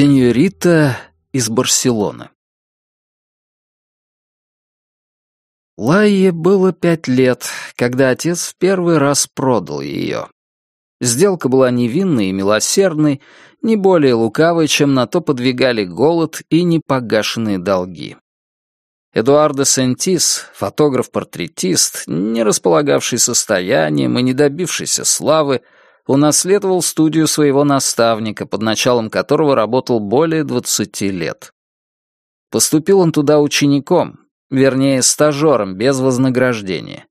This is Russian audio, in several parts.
Сеньорита из Барселоны. Лайе было пять лет, когда отец в первый раз продал ее. Сделка была невинной и милосердной, не более лукавой, чем на то подвигали голод и непогашенные долги. Эдуардо Сентис, фотограф-портретист, не располагавший состоянием и не добившийся славы, унаследовал студию своего наставника, под началом которого работал более 20 лет. Поступил он туда учеником, вернее, стажером без вознаграждения.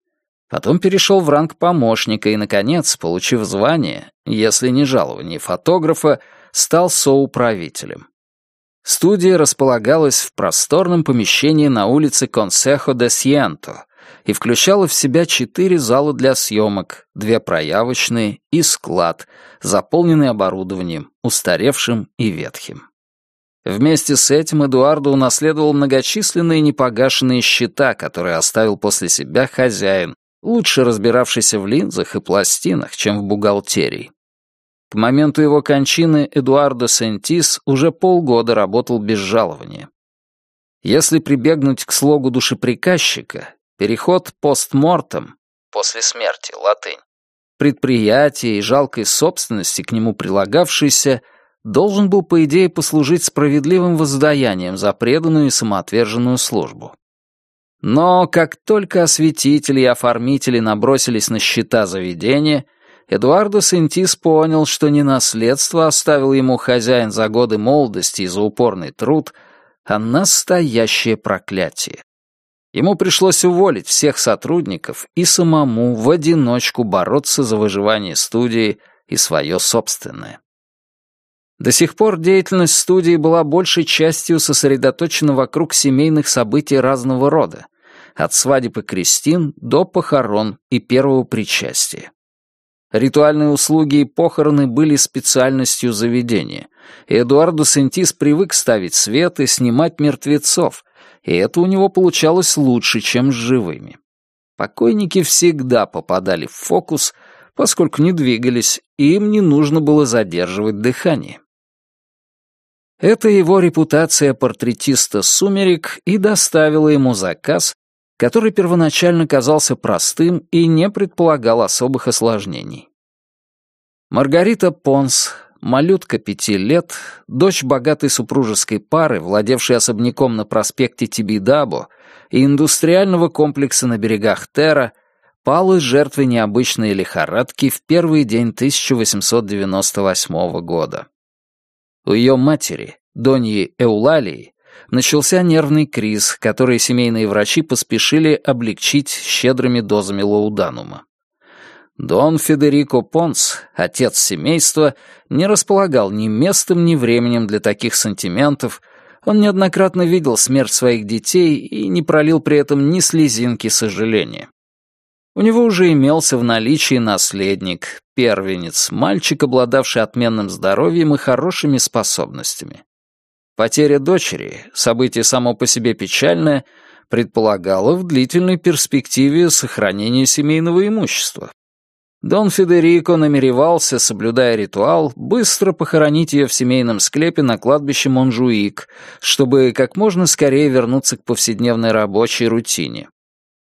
Потом перешел в ранг помощника и, наконец, получив звание, если не жалование фотографа, стал соуправителем. Студия располагалась в просторном помещении на улице Консехо де Сьенто, и включала в себя четыре зала для съемок, две проявочные и склад, заполненный оборудованием, устаревшим и ветхим. Вместе с этим Эдуардо унаследовал многочисленные непогашенные счета, которые оставил после себя хозяин, лучше разбиравшийся в линзах и пластинах, чем в бухгалтерии. К моменту его кончины Эдуардо Сентис уже полгода работал без жалования. Если прибегнуть к слогу душеприказчика, Переход постмортем, после смерти, латынь, предприятия и жалкой собственности к нему прилагавшейся, должен был, по идее, послужить справедливым воздаянием за преданную и самоотверженную службу. Но как только осветители и оформители набросились на счета заведения, Эдуардо Сентис понял, что не наследство оставил ему хозяин за годы молодости и за упорный труд, а настоящее проклятие. Ему пришлось уволить всех сотрудников и самому в одиночку бороться за выживание студии и свое собственное. До сих пор деятельность студии была большей частью сосредоточена вокруг семейных событий разного рода, от свадеб и крестин до похорон и первого причастия. Ритуальные услуги и похороны были специальностью заведения, и Эдуарду Сентис привык ставить свет и снимать мертвецов, и это у него получалось лучше, чем с живыми. Покойники всегда попадали в фокус, поскольку не двигались, и им не нужно было задерживать дыхание. Это его репутация портретиста «Сумерек» и доставила ему заказ, который первоначально казался простым и не предполагал особых осложнений. Маргарита Понс, малютка пяти лет, дочь богатой супружеской пары, владевшей особняком на проспекте Тибидабо и индустриального комплекса на берегах Тера, пала жертвой необычной лихорадки в первый день 1898 года. У ее матери, Доньи Эулалии, начался нервный криз, который семейные врачи поспешили облегчить щедрыми дозами лауданума. Дон Федерико Понс, отец семейства, не располагал ни местом, ни временем для таких сантиментов, он неоднократно видел смерть своих детей и не пролил при этом ни слезинки сожаления. У него уже имелся в наличии наследник, первенец, мальчик, обладавший отменным здоровьем и хорошими способностями. Потеря дочери, событие само по себе печальное, предполагало в длительной перспективе сохранение семейного имущества. Дон Федерико намеревался, соблюдая ритуал, быстро похоронить ее в семейном склепе на кладбище Монжуик, чтобы как можно скорее вернуться к повседневной рабочей рутине.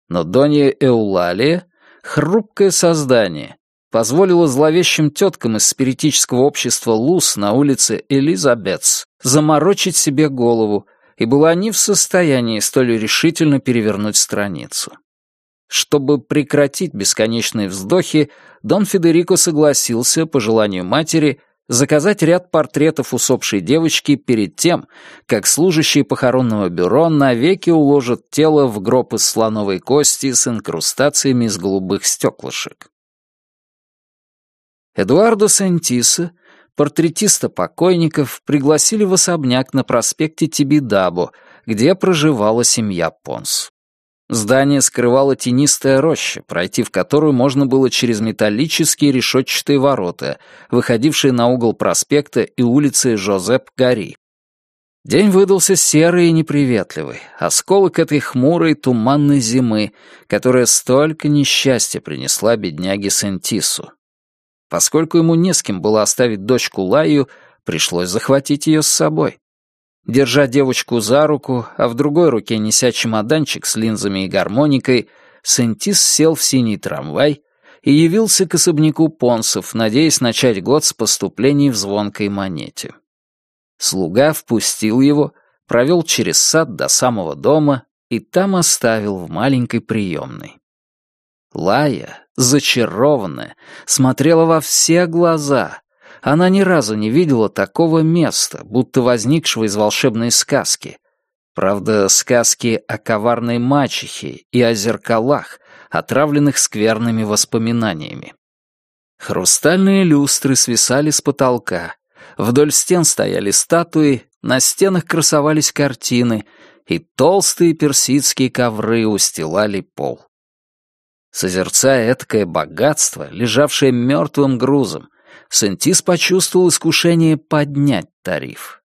Но Донья Эулалия, хрупкое создание, позволила зловещим теткам из спиритического общества Лус на улице Элизабетс заморочить себе голову и была не в состоянии столь решительно перевернуть страницу. Чтобы прекратить бесконечные вздохи, Дон Федерико согласился, по желанию матери, заказать ряд портретов усопшей девочки перед тем, как служащие похоронного бюро навеки уложат тело в гроб из слоновой кости с инкрустациями из голубых стеклышек. Эдуардо Сентиса, портретиста покойников, пригласили в особняк на проспекте Тибидабо, где проживала семья Понс. Здание скрывало тенистая роща, пройти в которую можно было через металлические решетчатые ворота, выходившие на угол проспекта и улицы Жозеп Гари. День выдался серый и неприветливый, осколок этой хмурой туманной зимы, которая столько несчастья принесла бедняге Сентису. Поскольку ему не с кем было оставить дочку Лаю, Пришлось захватить ее с собой. Держа девочку за руку, а в другой руке неся чемоданчик с линзами и гармоникой, Сентис сел в синий трамвай и явился к особняку Понсов, надеясь начать год с поступлений в звонкой монете. Слуга впустил его, провел через сад до самого дома и там оставил в маленькой приемной. Лая, зачарованная, смотрела во все глаза. Она ни разу не видела такого места, будто возникшего из волшебной сказки. Правда, сказки о коварной мачехе и о зеркалах, отравленных скверными воспоминаниями. Хрустальные люстры свисали с потолка, вдоль стен стояли статуи, на стенах красовались картины, и толстые персидские ковры устилали пол. Созерцая этакое богатство, лежавшее мертвым грузом, Сентис почувствовал искушение поднять тариф.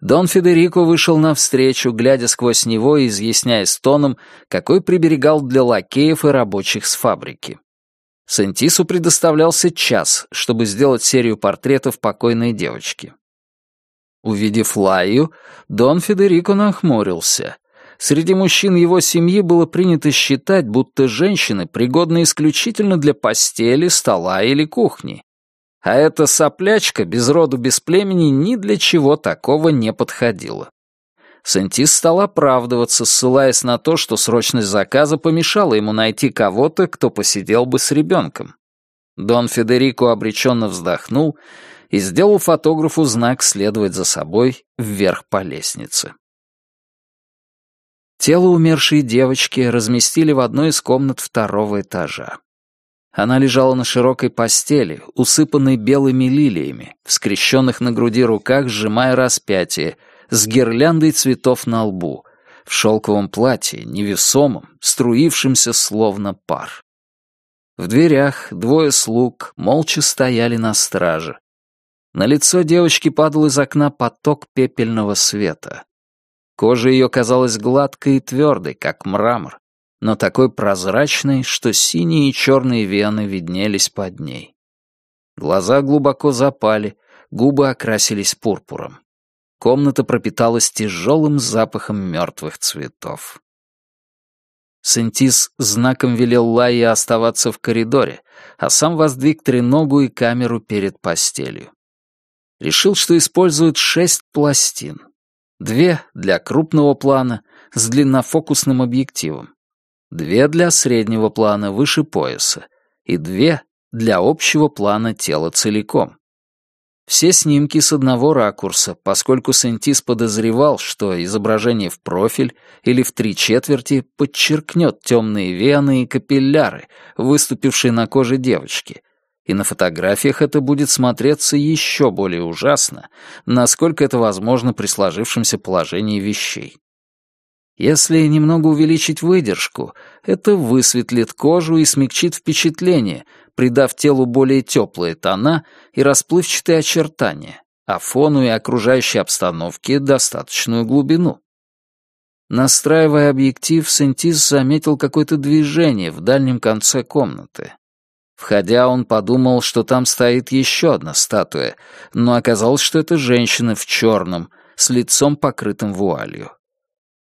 Дон Федерико вышел навстречу, глядя сквозь него и изъясняясь тоном, какой приберегал для лакеев и рабочих с фабрики. Сентису предоставлялся час, чтобы сделать серию портретов покойной девочки. Увидев Лаю, Дон Федерико нахмурился. Среди мужчин его семьи было принято считать, будто женщины пригодны исключительно для постели, стола или кухни. А эта соплячка без роду, без племени ни для чего такого не подходила. Сентис стал оправдываться, ссылаясь на то, что срочность заказа помешала ему найти кого-то, кто посидел бы с ребенком. Дон Федерико обреченно вздохнул и сделал фотографу знак следовать за собой вверх по лестнице. Тело умершей девочки разместили в одной из комнат второго этажа. Она лежала на широкой постели, усыпанной белыми лилиями, в скрещенных на груди руках сжимая распятие, с гирляндой цветов на лбу, в шелковом платье, невесомом, струившемся словно пар. В дверях двое слуг молча стояли на страже. На лицо девочки падал из окна поток пепельного света. Кожа ее казалась гладкой и твердой, как мрамор, но такой прозрачной, что синие и черные вены виднелись под ней. Глаза глубоко запали, губы окрасились пурпуром. Комната пропиталась тяжелым запахом мертвых цветов. Сентис знаком велел Лайе оставаться в коридоре, а сам воздвиг треногу и камеру перед постелью. Решил, что использует шесть пластин. Две для крупного плана с длиннофокусным объективом, две для среднего плана выше пояса и две для общего плана тела целиком. Все снимки с одного ракурса, поскольку Сентис подозревал, что изображение в профиль или в три четверти подчеркнет темные вены и капилляры, выступившие на коже девочки, и на фотографиях это будет смотреться еще более ужасно, насколько это возможно при сложившемся положении вещей. Если немного увеличить выдержку, это высветлит кожу и смягчит впечатление, придав телу более теплые тона и расплывчатые очертания, а фону и окружающей обстановке достаточную глубину. Настраивая объектив, Сентис заметил какое-то движение в дальнем конце комнаты. Входя, он подумал, что там стоит еще одна статуя, но оказалось, что это женщина в черном, с лицом покрытым вуалью.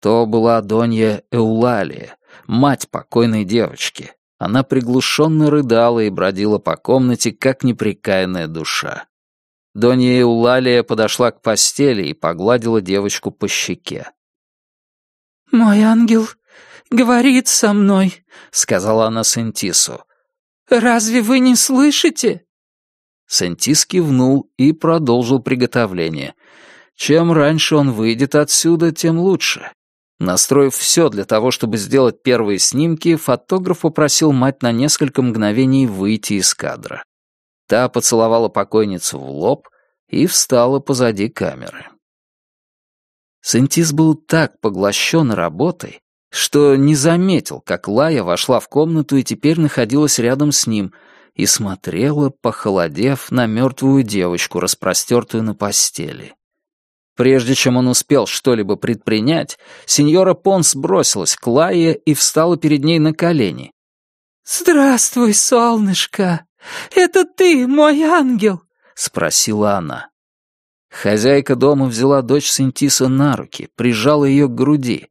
То была Донья Эулалия, мать покойной девочки. Она приглушенно рыдала и бродила по комнате, как неприкаянная душа. Донья Эулалия подошла к постели и погладила девочку по щеке. «Мой ангел говорит со мной», — сказала она Сентису. «Разве вы не слышите?» Сентис кивнул и продолжил приготовление. Чем раньше он выйдет отсюда, тем лучше. Настроив все для того, чтобы сделать первые снимки, фотограф попросил мать на несколько мгновений выйти из кадра. Та поцеловала покойницу в лоб и встала позади камеры. Сентис был так поглощен работой, что не заметил, как Лая вошла в комнату и теперь находилась рядом с ним и смотрела, похолодев, на мертвую девочку, распростертую на постели. Прежде чем он успел что-либо предпринять, сеньора Понс бросилась к Лае и встала перед ней на колени. «Здравствуй, солнышко! Это ты, мой ангел!» — спросила она. Хозяйка дома взяла дочь Сентиса на руки, прижала ее к груди.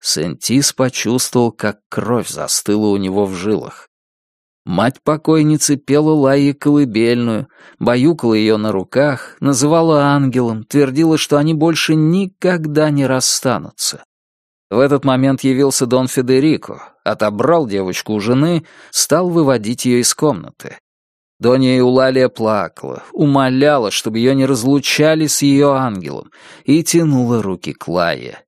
Сентис почувствовал, как кровь застыла у него в жилах. Мать покойницы пела Лайе колыбельную, баюкала ее на руках, называла ангелом, твердила, что они больше никогда не расстанутся. В этот момент явился Дон Федерико, отобрал девочку у жены, стал выводить ее из комнаты. Донья Иулалия плакала, умоляла, чтобы ее не разлучали с ее ангелом, и тянула руки к Лае.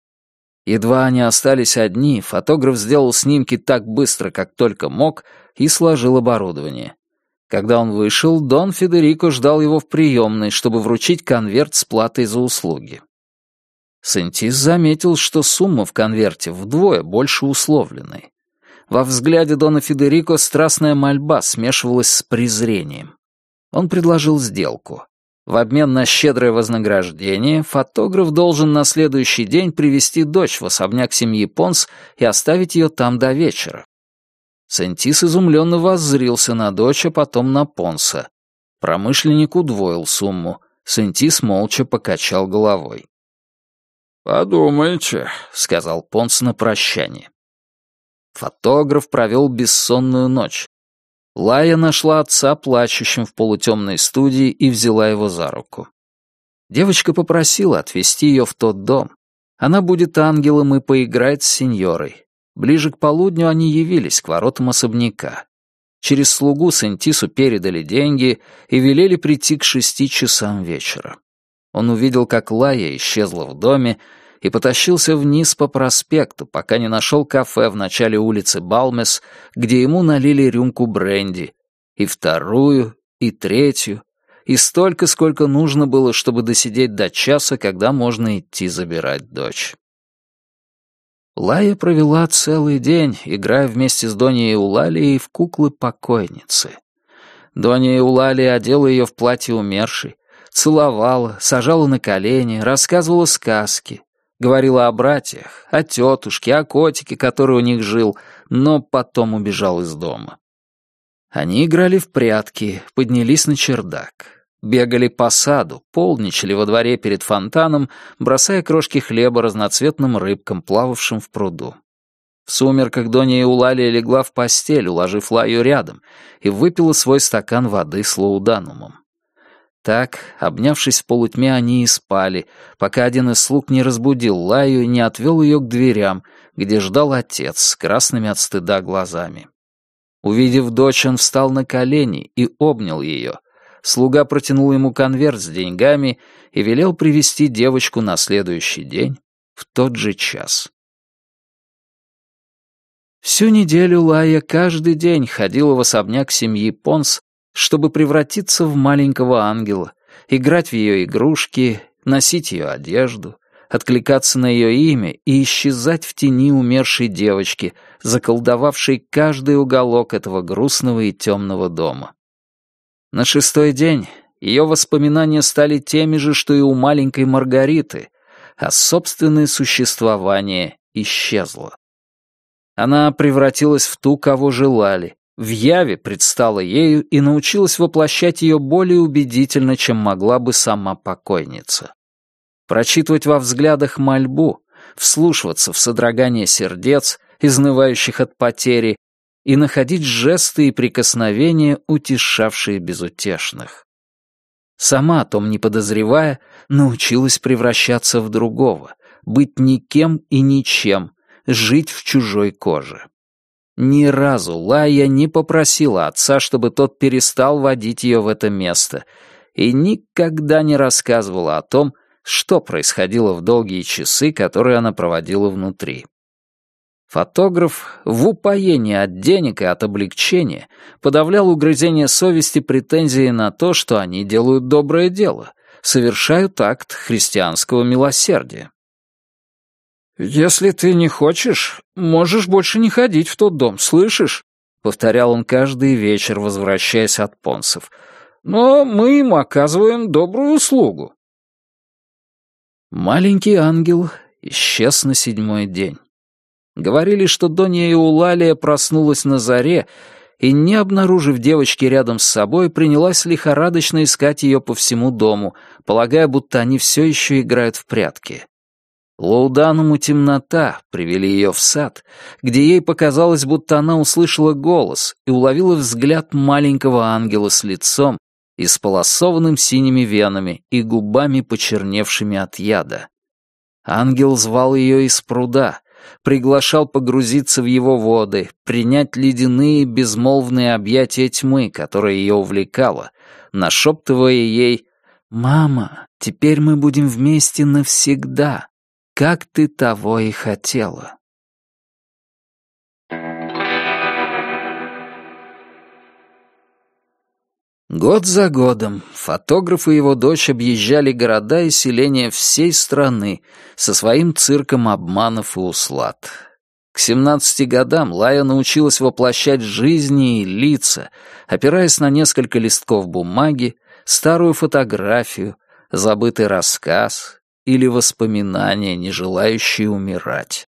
Едва они остались одни, фотограф сделал снимки так быстро, как только мог, и сложил оборудование. Когда он вышел, Дон Федерико ждал его в приемной, чтобы вручить конверт с платой за услуги. Сентис заметил, что сумма в конверте вдвое больше условленной. Во взгляде Дона Федерико страстная мольба смешивалась с презрением. Он предложил сделку. В обмен на щедрое вознаграждение фотограф должен на следующий день привести дочь в особняк семьи Понс и оставить ее там до вечера. Сентис изумленно воззрился на дочь, а потом на Понса. Промышленник удвоил сумму. Сентис молча покачал головой. «Подумайте», — сказал Понс на прощание. Фотограф провел бессонную ночь. Лая нашла отца плачущим в полутемной студии и взяла его за руку. Девочка попросила отвезти ее в тот дом. Она будет ангелом и поиграет с сеньорой. Ближе к полудню они явились к воротам особняка. Через слугу Сентису передали деньги и велели прийти к шести часам вечера. Он увидел, как Лая исчезла в доме, и потащился вниз по проспекту, пока не нашел кафе в начале улицы Балмес, где ему налили рюмку бренди, и вторую, и третью, и столько, сколько нужно было, чтобы досидеть до часа, когда можно идти забирать дочь. Лая провела целый день, играя вместе с Доней Улалией в куклы-покойницы. Донья Улалия одела ее в платье умершей, целовала, сажала на колени, рассказывала сказки, говорила о братьях, о тетушке, о котике, который у них жил, но потом убежал из дома. Они играли в прятки, поднялись на чердак бегали по саду, полничали во дворе перед фонтаном, бросая крошки хлеба разноцветным рыбкам, плававшим в пруду. В сумерках Донья Эулалия легла в постель, уложив Лаю рядом, и выпила свой стакан воды с лауданумом. Так, обнявшись в полутьме, они и спали, пока один из слуг не разбудил Лаю и не отвел ее к дверям, где ждал отец с красными от стыда глазами. Увидев дочь, он встал на колени и обнял ее, слуга протянул ему конверт с деньгами и велел привести девочку на следующий день в тот же час. Всю неделю Лая каждый день ходила в особняк семьи Понс, чтобы превратиться в маленького ангела, играть в ее игрушки, носить ее одежду, откликаться на ее имя и исчезать в тени умершей девочки, заколдовавшей каждый уголок этого грустного и темного дома. На шестой день ее воспоминания стали теми же, что и у маленькой Маргариты, а собственное существование исчезло. Она превратилась в ту, кого желали, в яве предстала ею и научилась воплощать ее более убедительно, чем могла бы сама покойница. Прочитывать во взглядах мольбу, вслушиваться в содрогание сердец, изнывающих от потери, и находить жесты и прикосновения, утешавшие безутешных. Сама, о том не подозревая, научилась превращаться в другого, быть никем и ничем, жить в чужой коже. Ни разу Лая не попросила отца, чтобы тот перестал водить ее в это место, и никогда не рассказывала о том, что происходило в долгие часы, которые она проводила внутри. Фотограф в упоении от денег и от облегчения подавлял угрызение совести претензии на то, что они делают доброе дело, совершают акт христианского милосердия. «Если ты не хочешь, можешь больше не ходить в тот дом, слышишь?» — повторял он каждый вечер, возвращаясь от понсов. «Но мы им оказываем добрую услугу». Маленький ангел исчез на седьмой день. Говорили, что Донья Эулалия проснулась на заре и, не обнаружив девочки рядом с собой, принялась лихорадочно искать ее по всему дому, полагая, будто они все еще играют в прятки. Лоудануму темнота привели ее в сад, где ей показалось, будто она услышала голос и уловила взгляд маленького ангела с лицом, исполосованным синими венами и губами, почерневшими от яда. Ангел звал ее из пруда, приглашал погрузиться в его воды, принять ледяные безмолвные объятия тьмы, которая ее увлекала, нашептывая ей «Мама, теперь мы будем вместе навсегда, как ты того и хотела». Год за годом фотограф и его дочь объезжали города и селения всей страны со своим цирком обманов и услад. К 17 годам Лая научилась воплощать жизни и лица, опираясь на несколько листков бумаги, старую фотографию, забытый рассказ или воспоминания, не желающие умирать.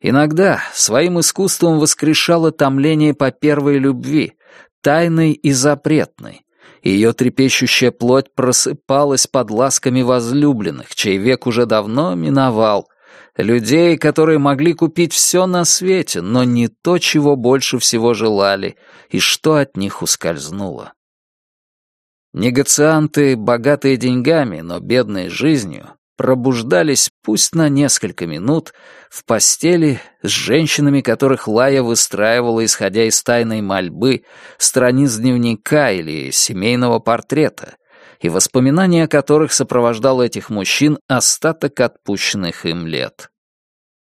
Иногда своим искусством воскрешала томление по первой любви, тайной и запретной. Ее трепещущая плоть просыпалась под ласками возлюбленных, чей век уже давно миновал, людей, которые могли купить все на свете, но не то, чего больше всего желали, и что от них ускользнуло. Негацианты, богатые деньгами, но бедные жизнью, пробуждались, пусть на несколько минут, в постели с женщинами, которых Лая выстраивала, исходя из тайной мольбы, страниц дневника или семейного портрета, и воспоминания о которых сопровождал этих мужчин остаток отпущенных им лет.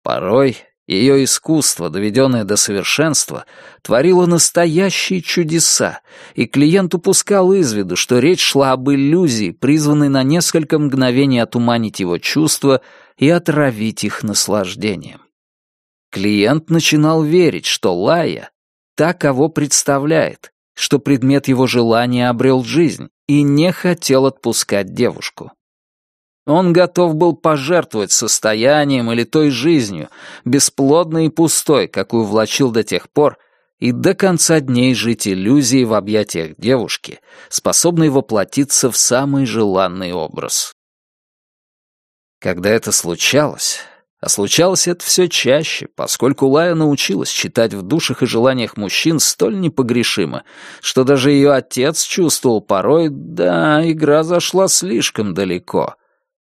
Порой ее искусство, доведенное до совершенства, творило настоящие чудеса, и клиент упускал из виду, что речь шла об иллюзии, призванной на несколько мгновений отуманить его чувства и отравить их наслаждением. Клиент начинал верить, что Лая — та, кого представляет, что предмет его желания обрел жизнь, и не хотел отпускать девушку. Он готов был пожертвовать состоянием или той жизнью, бесплодной и пустой, какую влачил до тех пор, и до конца дней жить иллюзией в объятиях девушки, способной воплотиться в самый желанный образ. Когда это случалось, а случалось это все чаще, поскольку Лая научилась читать в душах и желаниях мужчин столь непогрешимо, что даже ее отец чувствовал порой, да, игра зашла слишком далеко —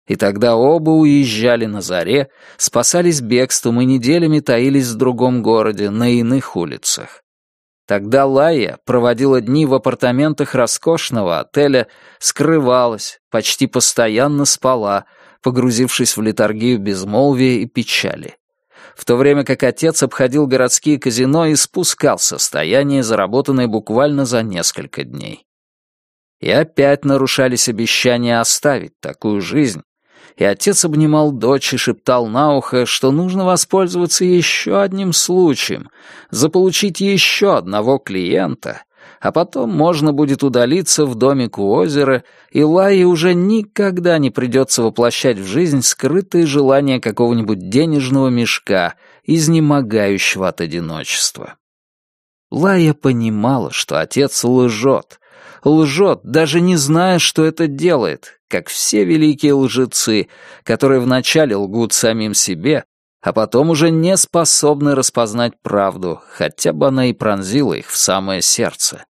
и тогда оба уезжали на заре, спасались бегством и неделями таились в другом городе, на иных улицах. Тогда Лая проводила дни в апартаментах роскошного отеля, скрывалась, почти постоянно спала, погрузившись в литургию безмолвия и печали. В то время как отец обходил городские казино и спускал состояние, заработанное буквально за несколько дней. И опять нарушались обещания оставить такую жизнь, и отец обнимал дочь и шептал на ухо, что нужно воспользоваться еще одним случаем, заполучить еще одного клиента, а потом можно будет удалиться в домик у озера, и Лае уже никогда не придется воплощать в жизнь скрытые желания какого-нибудь денежного мешка, изнемогающего от одиночества. Лая понимала, что отец лжет, лжет, даже не зная, что это делает, как все великие лжецы, которые вначале лгут самим себе, а потом уже не способны распознать правду, хотя бы она и пронзила их в самое сердце.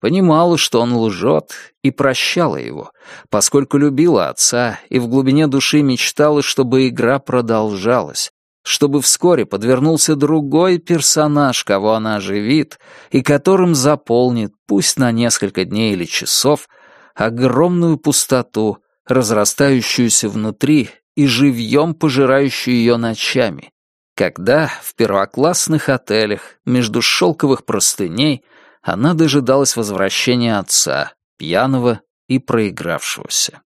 Понимала, что он лжет, и прощала его, поскольку любила отца и в глубине души мечтала, чтобы игра продолжалась, чтобы вскоре подвернулся другой персонаж, кого она оживит, и которым заполнит, пусть на несколько дней или часов, огромную пустоту, разрастающуюся внутри и живьем пожирающую ее ночами, когда в первоклассных отелях между шелковых простыней она дожидалась возвращения отца, пьяного и проигравшегося.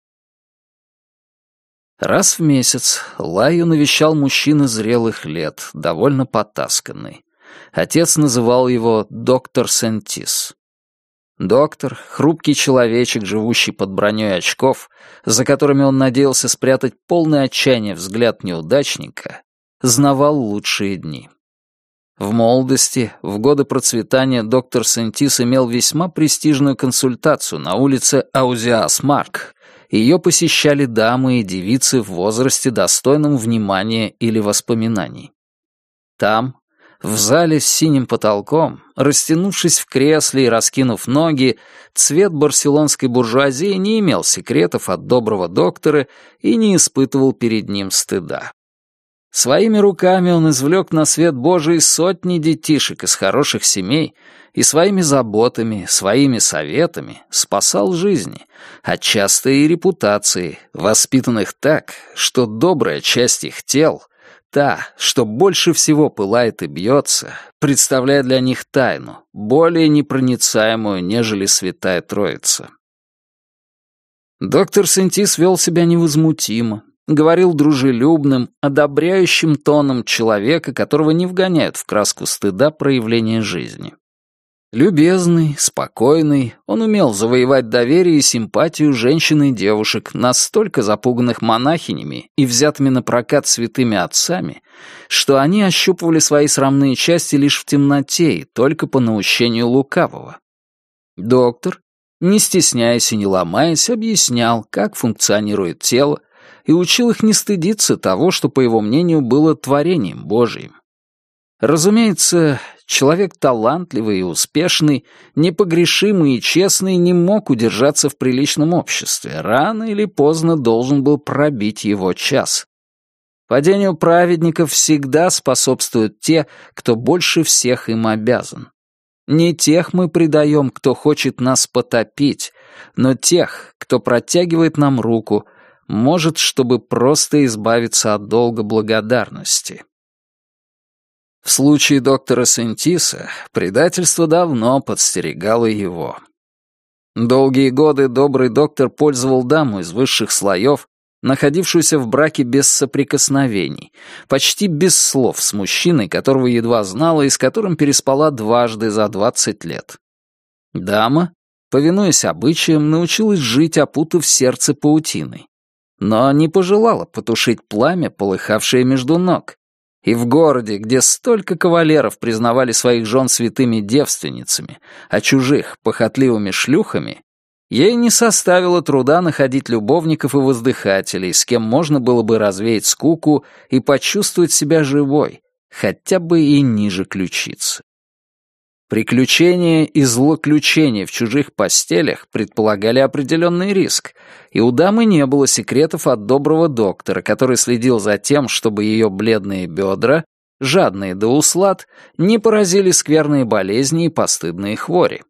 Раз в месяц Лаю навещал мужчина зрелых лет, довольно потасканный. Отец называл его доктор Сентис. Доктор, хрупкий человечек, живущий под броней очков, за которыми он надеялся спрятать полное отчаяние взгляд неудачника, знавал лучшие дни. В молодости, в годы процветания, доктор Сентис имел весьма престижную консультацию на улице Аузиас-Марк. Ее посещали дамы и девицы в возрасте, достойном внимания или воспоминаний. Там, в зале с синим потолком, растянувшись в кресле и раскинув ноги, цвет барселонской буржуазии не имел секретов от доброго доктора и не испытывал перед ним стыда. Своими руками он извлек на свет Божий сотни детишек из хороших семей и своими заботами, своими советами спасал жизни, а часто и репутации, воспитанных так, что добрая часть их тел, та, что больше всего пылает и бьется, представляя для них тайну, более непроницаемую, нежели Святая Троица. Доктор Сентис вел себя невозмутимо, говорил дружелюбным, одобряющим тоном человека, которого не вгоняют в краску стыда проявления жизни. Любезный, спокойный, он умел завоевать доверие и симпатию женщин и девушек, настолько запуганных монахинями и взятыми на прокат святыми отцами, что они ощупывали свои срамные части лишь в темноте и только по наущению лукавого. Доктор, не стесняясь и не ломаясь, объяснял, как функционирует тело, и учил их не стыдиться того, что, по его мнению, было творением Божиим. Разумеется, человек талантливый и успешный, непогрешимый и честный не мог удержаться в приличном обществе, рано или поздно должен был пробить его час. Падению праведников всегда способствуют те, кто больше всех им обязан. Не тех мы предаем, кто хочет нас потопить, но тех, кто протягивает нам руку, может, чтобы просто избавиться от долга благодарности. В случае доктора Сентиса предательство давно подстерегало его. Долгие годы добрый доктор пользовал даму из высших слоев, находившуюся в браке без соприкосновений, почти без слов с мужчиной, которого едва знала и с которым переспала дважды за двадцать лет. Дама, повинуясь обычаям, научилась жить, опутав сердце паутиной но не пожелала потушить пламя, полыхавшее между ног. И в городе, где столько кавалеров признавали своих жен святыми девственницами, а чужих — похотливыми шлюхами, ей не составило труда находить любовников и воздыхателей, с кем можно было бы развеять скуку и почувствовать себя живой, хотя бы и ниже ключицы. Приключения и злоключения в чужих постелях предполагали определенный риск, и у дамы не было секретов от доброго доктора, который следил за тем, чтобы ее бледные бедра, жадные до услад, не поразили скверные болезни и постыдные хвори.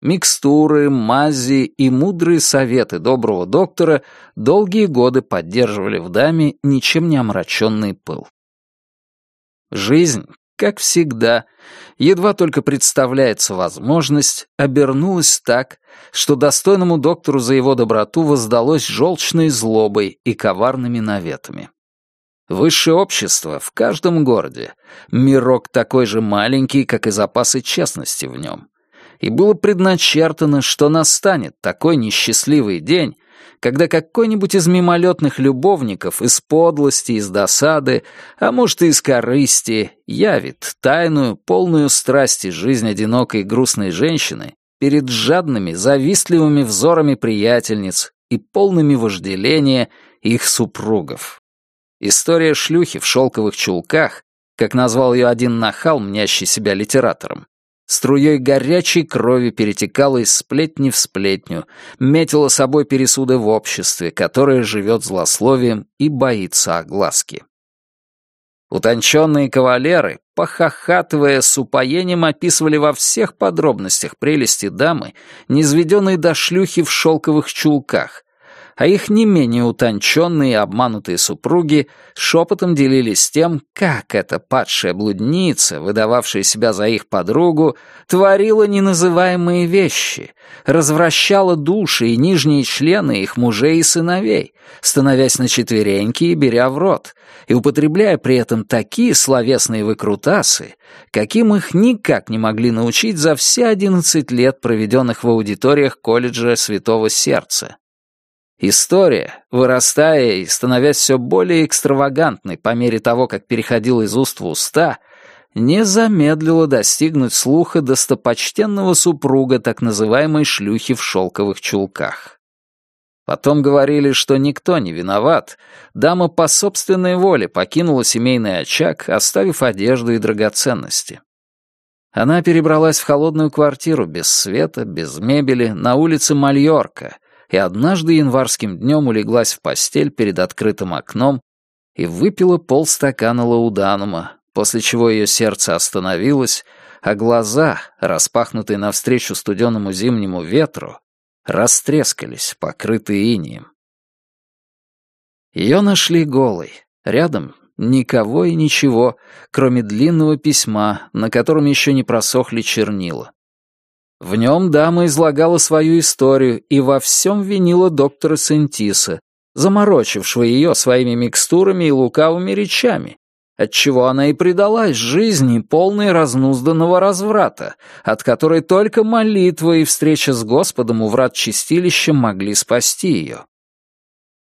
Микстуры, мази и мудрые советы доброго доктора долгие годы поддерживали в даме ничем не омраченный пыл. Жизнь, как всегда, едва только представляется возможность, обернулась так, что достойному доктору за его доброту воздалось желчной злобой и коварными наветами. Высшее общество в каждом городе, мирок такой же маленький, как и запасы честности в нем. И было предначертано, что настанет такой несчастливый день, когда какой-нибудь из мимолетных любовников из подлости, из досады, а может и из корысти, явит тайную, полную страсти жизнь одинокой и грустной женщины перед жадными, завистливыми взорами приятельниц и полными вожделения их супругов. История шлюхи в шелковых чулках, как назвал ее один нахал, мнящий себя литератором, Струей горячей крови перетекала из сплетни в сплетню, метила собой пересуды в обществе, которое живет злословием и боится огласки. Утонченные кавалеры, похохатывая с упоением, описывали во всех подробностях прелести дамы, низведенной до шлюхи в шелковых чулках, а их не менее утонченные и обманутые супруги шепотом делились тем, как эта падшая блудница, выдававшая себя за их подругу, творила неназываемые вещи, развращала души и нижние члены их мужей и сыновей, становясь на четвереньки и беря в рот, и употребляя при этом такие словесные выкрутасы, каким их никак не могли научить за все одиннадцать лет, проведенных в аудиториях колледжа Святого Сердца. История, вырастая и становясь все более экстравагантной по мере того, как переходила из уст в уста, не замедлило достигнуть слуха достопочтенного супруга так называемой шлюхи в шелковых чулках. Потом говорили, что никто не виноват. Дама по собственной воле покинула семейный очаг, оставив одежду и драгоценности. Она перебралась в холодную квартиру без света, без мебели, на улице Мальорка, и однажды январским днем улеглась в постель перед открытым окном и выпила полстакана лауданума, после чего ее сердце остановилось, а глаза, распахнутые навстречу студеному зимнему ветру, растрескались, покрытые инием. Ее нашли голой. Рядом никого и ничего, кроме длинного письма, на котором еще не просохли чернила. В нем дама излагала свою историю и во всем винила доктора Сентиса, заморочившего ее своими микстурами и лукавыми речами, отчего она и предалась жизни, полной разнузданного разврата, от которой только молитва и встреча с Господом у врат чистилища могли спасти ее.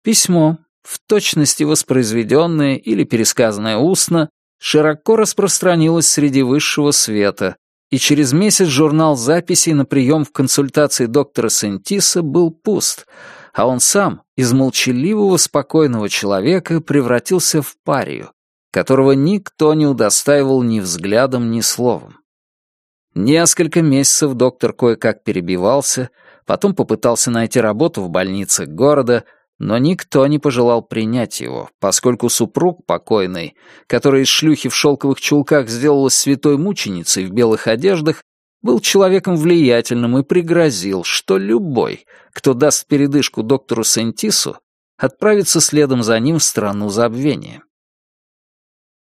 Письмо, в точности воспроизведенное или пересказанное устно, широко распространилось среди высшего света, и через месяц журнал записей на прием в консультации доктора Сентиса был пуст, а он сам из молчаливого спокойного человека превратился в парию, которого никто не удостаивал ни взглядом, ни словом. Несколько месяцев доктор кое-как перебивался, потом попытался найти работу в больнице города, но никто не пожелал принять его, поскольку супруг покойный, который из шлюхи в шелковых чулках сделалась святой мученицей в белых одеждах, был человеком влиятельным и пригрозил, что любой, кто даст передышку доктору Сентису, отправится следом за ним в страну забвения.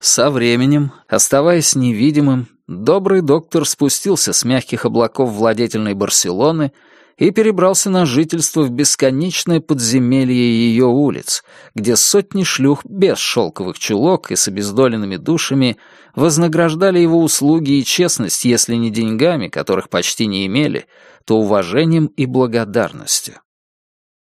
Со временем, оставаясь невидимым, добрый доктор спустился с мягких облаков владетельной Барселоны и перебрался на жительство в бесконечное подземелье ее улиц, где сотни шлюх без шелковых чулок и с обездоленными душами вознаграждали его услуги и честность, если не деньгами, которых почти не имели, то уважением и благодарностью.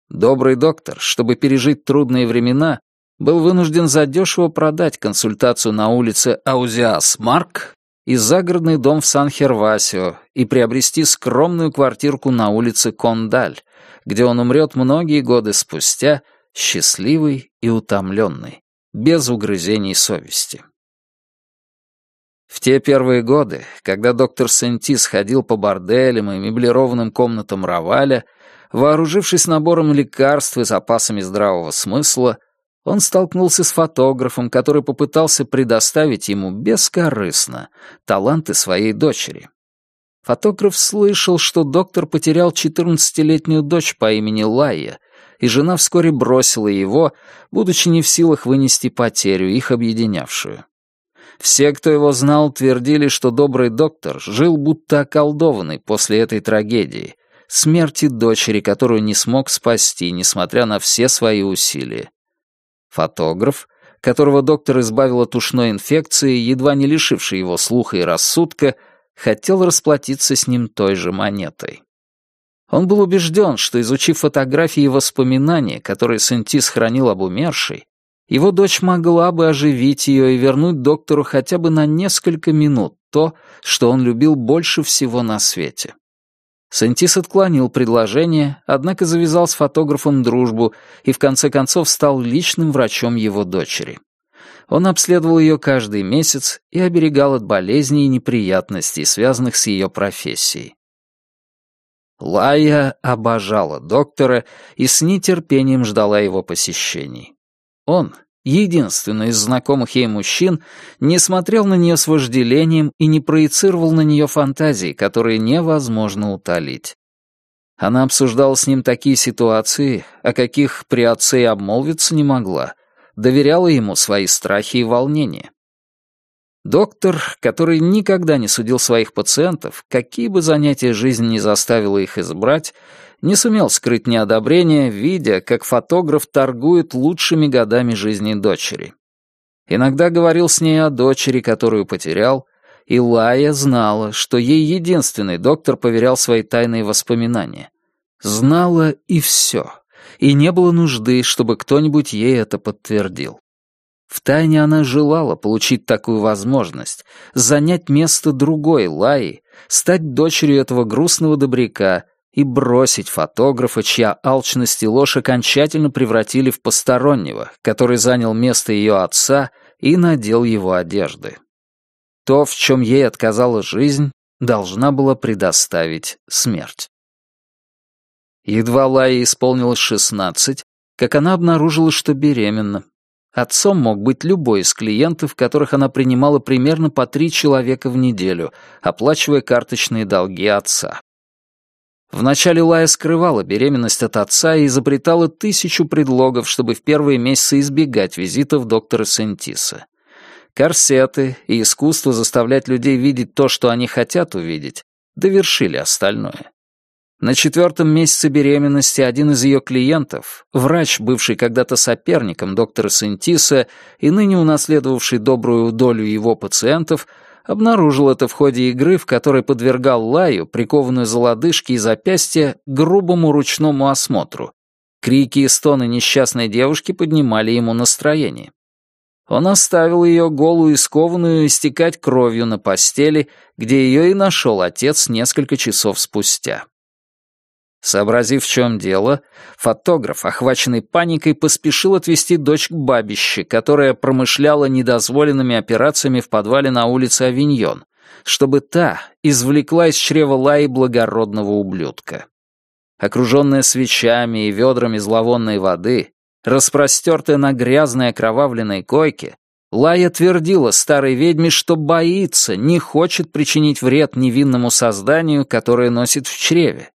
Добрый доктор, чтобы пережить трудные времена, был вынужден задешево продать консультацию на улице Аузиас Марк и загородный дом в Сан-Хервасио и приобрести скромную квартирку на улице Кондаль, где он умрет многие годы спустя, счастливый и утомленный, без угрызений совести. В те первые годы, когда доктор Сентис ходил по борделям и меблированным комнатам Раваля, вооружившись набором лекарств и запасами здравого смысла, он столкнулся с фотографом, который попытался предоставить ему бескорыстно таланты своей дочери. Фотограф слышал, что доктор потерял 14-летнюю дочь по имени Лайя, и жена вскоре бросила его, будучи не в силах вынести потерю, их объединявшую. Все, кто его знал, твердили, что добрый доктор жил будто околдованный после этой трагедии, смерти дочери, которую не смог спасти, несмотря на все свои усилия. Фотограф, которого доктор избавил от ушной инфекции, едва не лишивший его слуха и рассудка, хотел расплатиться с ним той же монетой. Он был убежден, что, изучив фотографии и воспоминания, которые Сентис хранил об умершей, его дочь могла бы оживить ее и вернуть доктору хотя бы на несколько минут то, что он любил больше всего на свете. Сантис отклонил предложение, однако завязал с фотографом дружбу и в конце концов стал личным врачом его дочери. Он обследовал ее каждый месяц и оберегал от болезней и неприятностей, связанных с ее профессией. Лая обожала доктора и с нетерпением ждала его посещений. Он, единственный из знакомых ей мужчин, не смотрел на нее с вожделением и не проецировал на нее фантазии, которые невозможно утолить. Она обсуждала с ним такие ситуации, о каких при отце и обмолвиться не могла, доверяла ему свои страхи и волнения. Доктор, который никогда не судил своих пациентов, какие бы занятия жизнь не заставила их избрать, не сумел скрыть неодобрение, видя, как фотограф торгует лучшими годами жизни дочери. Иногда говорил с ней о дочери, которую потерял, и Лая знала, что ей единственный доктор поверял свои тайные воспоминания. Знала и все, и не было нужды, чтобы кто-нибудь ей это подтвердил. Втайне она желала получить такую возможность, занять место другой Лаи, стать дочерью этого грустного добряка и бросить фотографа, чья алчность и ложь окончательно превратили в постороннего, который занял место ее отца и надел его одежды. То, в чем ей отказала жизнь, должна была предоставить смерть. Едва Лае исполнилось шестнадцать, как она обнаружила, что беременна. Отцом мог быть любой из клиентов, которых она принимала примерно по три человека в неделю, оплачивая карточные долги отца. Вначале Лая скрывала беременность от отца и изобретала тысячу предлогов, чтобы в первые месяцы избегать визитов доктора Сентиса. Корсеты и искусство заставлять людей видеть то, что они хотят увидеть, довершили остальное. На четвертом месяце беременности один из ее клиентов, врач, бывший когда-то соперником доктора Сентиса и ныне унаследовавший добрую долю его пациентов, обнаружил это в ходе игры, в которой подвергал Лаю, прикованную за лодыжки и запястья, грубому ручному осмотру. Крики и стоны несчастной девушки поднимали ему настроение. Он оставил ее голую и скованную истекать кровью на постели, где ее и нашел отец несколько часов спустя. Сообразив, в чем дело, фотограф, охваченный паникой, поспешил отвезти дочь к бабище, которая промышляла недозволенными операциями в подвале на улице Авиньон, чтобы та извлекла из чрева Лаи благородного ублюдка. Окруженная свечами и ведрами зловонной воды, распростертая на грязной окровавленной койке, Лая твердила старой ведьме, что боится, не хочет причинить вред невинному созданию, которое носит в чреве.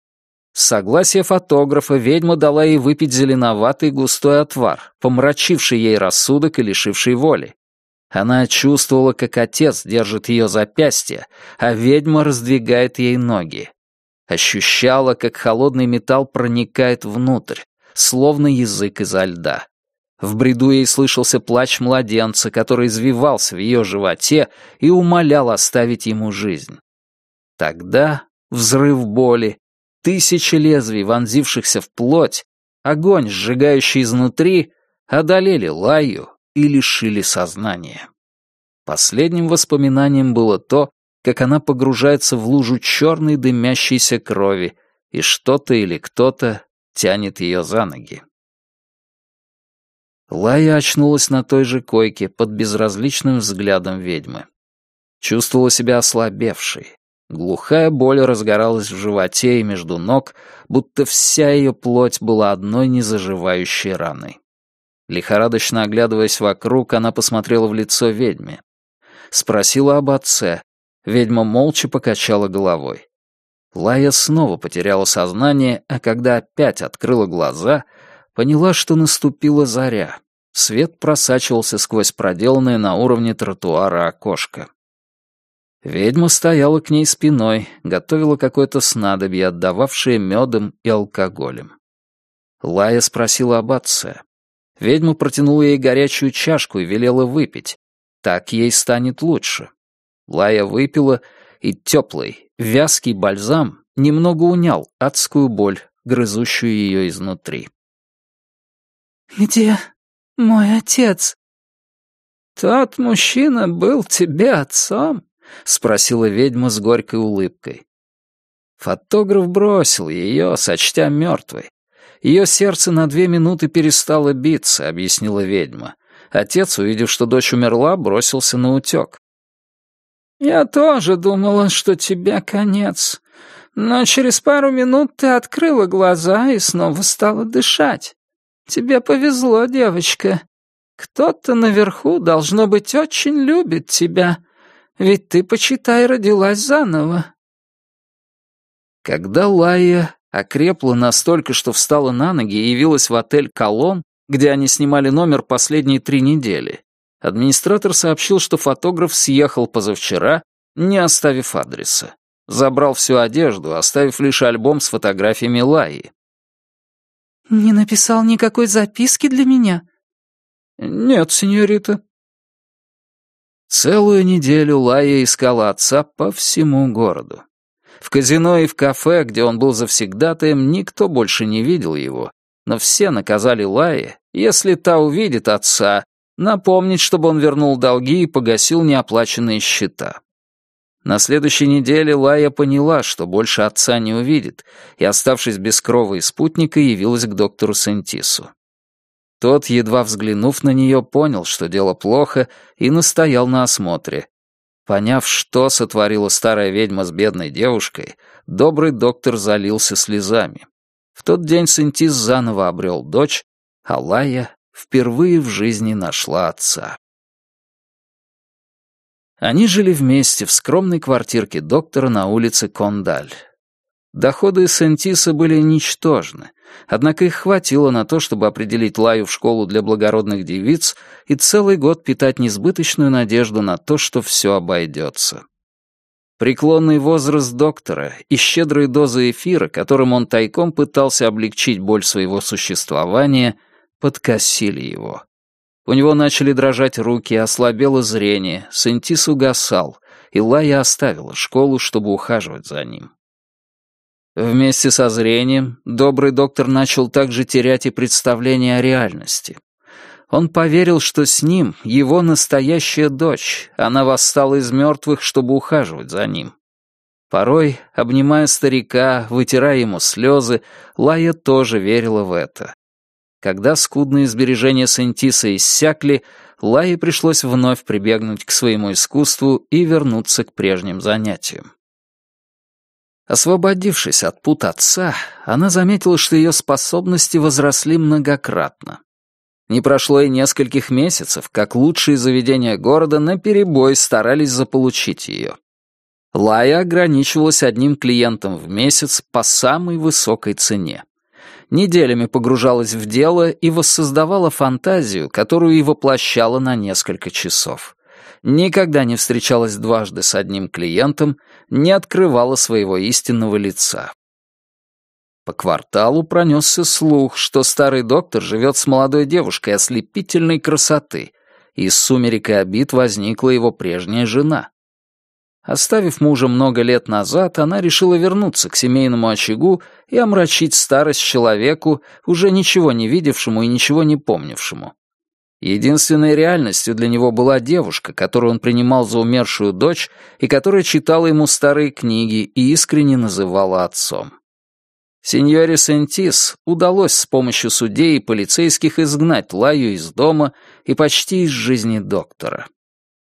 С согласия фотографа ведьма дала ей выпить зеленоватый густой отвар, помрачивший ей рассудок и лишивший воли. Она чувствовала, как отец держит ее запястье, а ведьма раздвигает ей ноги. Ощущала, как холодный металл проникает внутрь, словно язык изо льда. В бреду ей слышался плач младенца, который извивался в ее животе и умолял оставить ему жизнь. Тогда взрыв боли, Тысячи лезвий, вонзившихся в плоть, огонь, сжигающий изнутри, одолели Лаю и лишили сознания. Последним воспоминанием было то, как она погружается в лужу черной дымящейся крови, и что-то или кто-то тянет ее за ноги. Лая очнулась на той же койке под безразличным взглядом ведьмы. Чувствовала себя ослабевшей, Глухая боль разгоралась в животе и между ног, будто вся ее плоть была одной незаживающей раной. Лихорадочно оглядываясь вокруг, она посмотрела в лицо ведьме. Спросила об отце. Ведьма молча покачала головой. Лая снова потеряла сознание, а когда опять открыла глаза, поняла, что наступила заря. Свет просачивался сквозь проделанное на уровне тротуара окошко. Ведьма стояла к ней спиной, готовила какое-то снадобье, отдававшее медом и алкоголем. Лая спросила об отце. Ведьма протянула ей горячую чашку и велела выпить. Так ей станет лучше. Лая выпила, и теплый, вязкий бальзам немного унял адскую боль, грызущую ее изнутри. «Где мой отец?» «Тот мужчина был тебе отцом?» — спросила ведьма с горькой улыбкой. Фотограф бросил ее, сочтя мертвой. Ее сердце на две минуты перестало биться, объяснила ведьма. Отец, увидев, что дочь умерла, бросился на утек. «Я тоже думала, что тебе конец. Но через пару минут ты открыла глаза и снова стала дышать. Тебе повезло, девочка. Кто-то наверху, должно быть, очень любит тебя ведь ты, почитай, родилась заново». Когда Лая окрепла настолько, что встала на ноги и явилась в отель «Колон», где они снимали номер последние три недели, администратор сообщил, что фотограф съехал позавчера, не оставив адреса. Забрал всю одежду, оставив лишь альбом с фотографиями Лаи. «Не написал никакой записки для меня?» «Нет, сеньорита», Целую неделю Лая искала отца по всему городу. В казино и в кафе, где он был завсегдатаем, никто больше не видел его, но все наказали Лае, если та увидит отца, напомнить, чтобы он вернул долги и погасил неоплаченные счета. На следующей неделе Лая поняла, что больше отца не увидит, и, оставшись без крова и спутника, явилась к доктору Сентису. Тот, едва взглянув на нее, понял, что дело плохо, и настоял на осмотре. Поняв, что сотворила старая ведьма с бедной девушкой, добрый доктор залился слезами. В тот день Сентис заново обрел дочь, а Лая впервые в жизни нашла отца. Они жили вместе в скромной квартирке доктора на улице Кондаль. Доходы Сентиса были ничтожны, однако их хватило на то, чтобы определить Лаю в школу для благородных девиц и целый год питать несбыточную надежду на то, что все обойдется. Преклонный возраст доктора и щедрые дозы эфира, которым он тайком пытался облегчить боль своего существования, подкосили его. У него начали дрожать руки, ослабело зрение, Сентис угасал, и Лая оставила школу, чтобы ухаживать за ним. Вместе со зрением добрый доктор начал также терять и представление о реальности. Он поверил, что с ним его настоящая дочь, она восстала из мертвых, чтобы ухаживать за ним. Порой, обнимая старика, вытирая ему слезы, Лая тоже верила в это. Когда скудные сбережения Сентиса иссякли, Лае пришлось вновь прибегнуть к своему искусству и вернуться к прежним занятиям. Освободившись от пут отца, она заметила, что ее способности возросли многократно. Не прошло и нескольких месяцев, как лучшие заведения города наперебой старались заполучить ее. Лая ограничивалась одним клиентом в месяц по самой высокой цене неделями погружалась в дело и воссоздавала фантазию, которую и воплощала на несколько часов. Никогда не встречалась дважды с одним клиентом, не открывала своего истинного лица. По кварталу пронесся слух, что старый доктор живет с молодой девушкой ослепительной красоты, и из сумерек и обид возникла его прежняя жена. Оставив мужа много лет назад, она решила вернуться к семейному очагу и омрачить старость человеку, уже ничего не видевшему и ничего не помнившему. Единственной реальностью для него была девушка, которую он принимал за умершую дочь и которая читала ему старые книги и искренне называла отцом. Сеньоре Сентис удалось с помощью судей и полицейских изгнать Лаю из дома и почти из жизни доктора.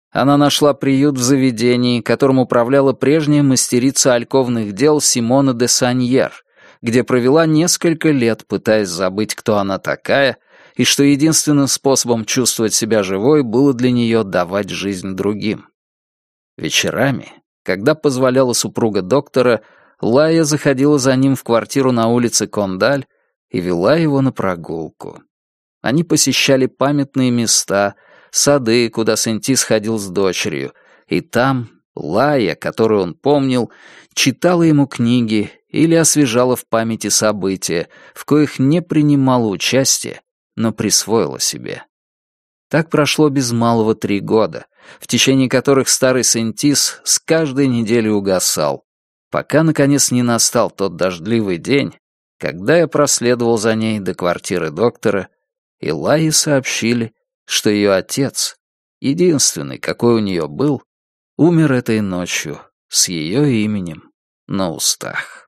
Она нашла приют в заведении, которым управляла прежняя мастерица альковных дел Симона де Саньер, где провела несколько лет, пытаясь забыть, кто она такая, и что единственным способом чувствовать себя живой было для нее давать жизнь другим. Вечерами, когда позволяла супруга доктора, Лая заходила за ним в квартиру на улице Кондаль и вела его на прогулку. Они посещали памятные места, сады, куда Сенти сходил с дочерью, и там Лая, которую он помнил, читала ему книги или освежала в памяти события, в коих не принимала участия, но присвоила себе. Так прошло без малого три года, в течение которых старый Сентис с каждой недели угасал, пока, наконец, не настал тот дождливый день, когда я проследовал за ней до квартиры доктора, и Лае сообщили, что ее отец, единственный, какой у нее был, умер этой ночью с ее именем на устах.